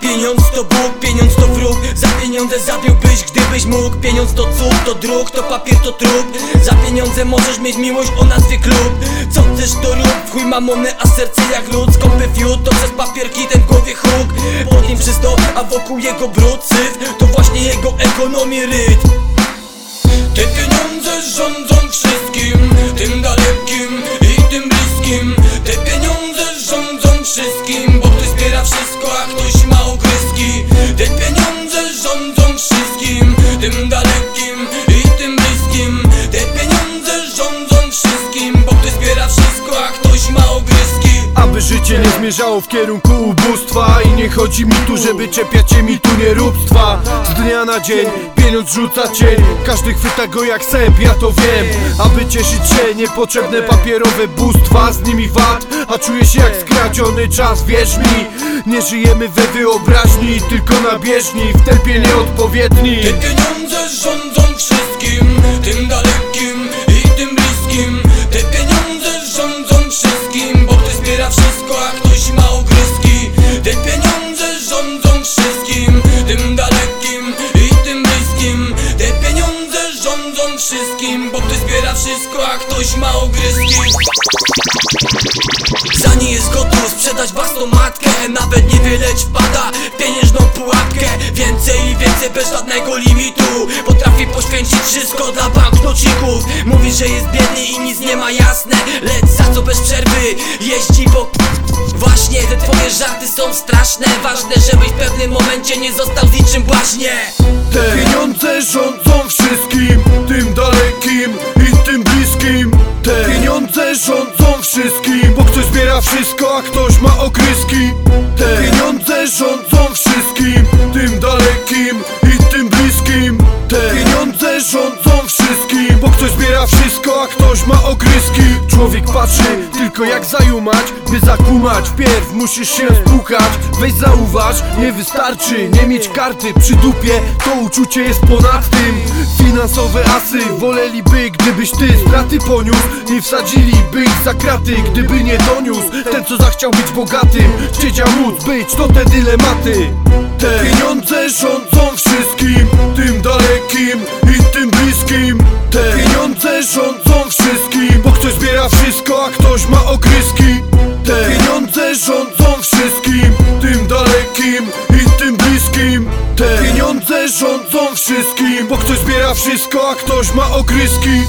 Pieniądz to Bóg, pieniądz to wróg. Za pieniądze zabiłbyś, gdybyś mógł. Pieniądz to cud, to druk, to papier, to trup. Za pieniądze możesz mieć miłość o nazwie klub. Co chcesz to rób, w chuj mamonę, a serce jak lód. Skąpy fiut, to przez papierki ten głowie huk. Pod nim czysto, a wokół jego brud syf. To właśnie jego ekonomii rytm. Te pieniądze rządzą wszystkim Tym dalekim i tym bliskim Tym dalekim i tym bliskim. Te pieniądze rządzą wszystkim Bo ktoś zbiera wszystko, a ktoś ma ogryzki Aby życie nie zmierzało w kierunku ubóstwa I nie chodzi mi tu, żeby czepiać się mi tu nieróbstwa Z dnia na dzień pieniądz rzuca cień Każdy chwyta go jak sęp, ja to wiem. Aby cieszyć się niepotrzebne papierowe bóstwa Z nimi wad, a czuję się jak skradziony czas Wierz mi, nie żyjemy we wyobraźni Tylko na bieżni, w tempie nieodpowiedni Te pieniądze rządzą wszystkim Tym dalekim i tym bliskim. Te pieniądze rządzą wszystkim Bo ktoś zbiera wszystko, a ktoś ma ogryzki Te pieniądze rządzą wszystkim Tym dalekim i tym bliskim. Te pieniądze rządzą wszystkim Bo ktoś zbiera wszystko, a ktoś ma ogryzki za nie jest gotów sprzedać własną matkę Nawet niewiele ci wpada w pieniężną pułapkę. Więcej i więcej bez żadnego limitu. Potrafi poświęcić wszystko dla banknocików. Mówi, że jest biedny i nic nie ma jasne. Lecz za co bez przerwy jeździ po... Właśnie te twoje żarty są straszne. Ważne, żebyś w pewnym momencie nie został z niczym błaźnie. Te pieniądze rządzą wszystkim Tym dalekim i tym bliskim. Te pieniądze rządzą Wszystko, a ktoś ma okryski Te pieniądze rządzą wszystkim Tym dalekim i tym bliskim. Te pieniądze rządzą ktoś zbiera wszystko, a ktoś ma okryski Człowiek patrzy tylko jak zajumać By zakumać, wpierw musisz się spłukać Weź zauważ, nie wystarczy nie mieć karty. Przy dupie To uczucie jest ponad tym. Finansowe asy woleliby gdybyś ty straty poniósł. Nie wsadziliby ich za kraty gdyby nie doniósł. Ten co zachciał być bogatym Chciał móc być, to te dylematy. Te pieniądze rządzą wszystkim Tym dalekim i tym bliskim Pieniądze rządzą wszystkim Bo ktoś zbiera wszystko, a ktoś ma ogryzki Te pieniądze rządzą wszystkim Tym dalekim i tym bliskim. Te pieniądze rządzą wszystkim Bo ktoś zbiera wszystko, a ktoś ma ogryzki